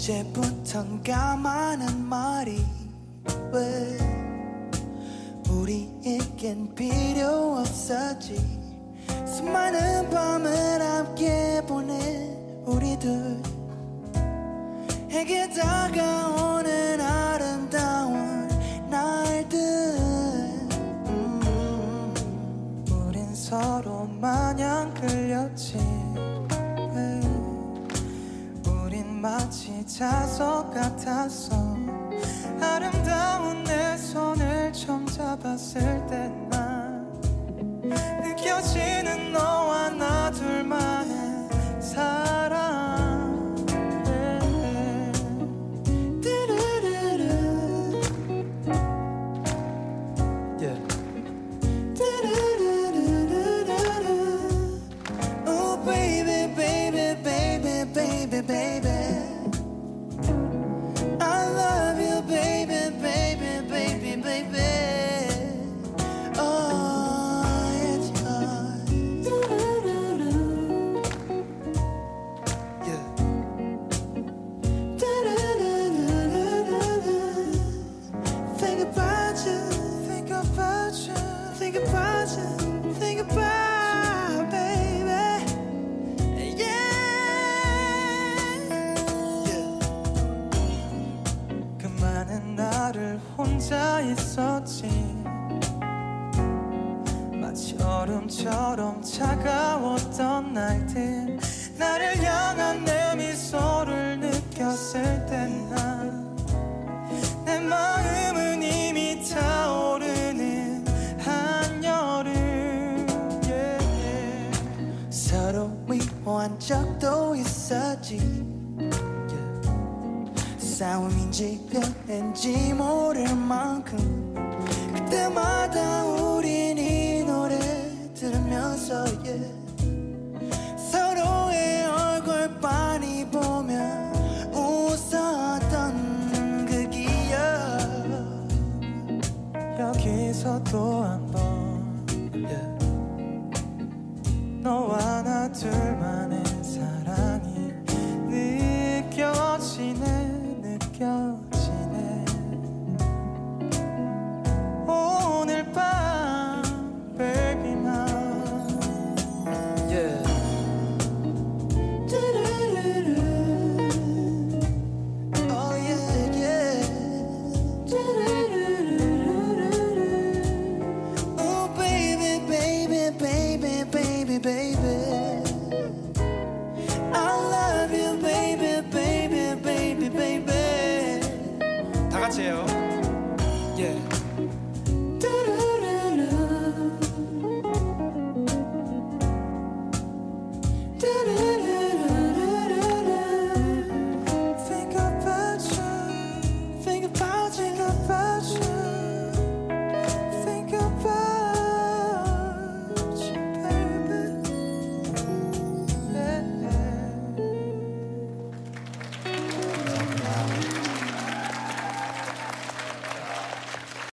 언제부턴가 많은 말이 왜 우리에겐 필요 없었지? 수많은 밤을 함께 보낸 우리 둘에게 다가오는 아름다운 날들. 음, 우린 서로 마냥 끌렸지 마치 자석 같았어 아름다운 내 손을 처음 잡았을 때난 느껴지는 너와 나 둘만의 사랑 뚜루루루. Yeah. Oh baby baby baby baby baby 혼자 있었지. 마치 얼음처럼 차가웠던 날들 나를 향한 내 미소를 느꼈을 땐난내 마음은 이미 타오르는 한여름 yeah. 서로 미워한 적도 있었지. 싸움인지 연인지 모를 만큼 그때마다 우린 이 노래 들으면서 yeah. 서로의 얼굴 빤히 보며 웃었던 그 기억 여기서 또 한번 yeah. 너와 나 둘만의 Yeah.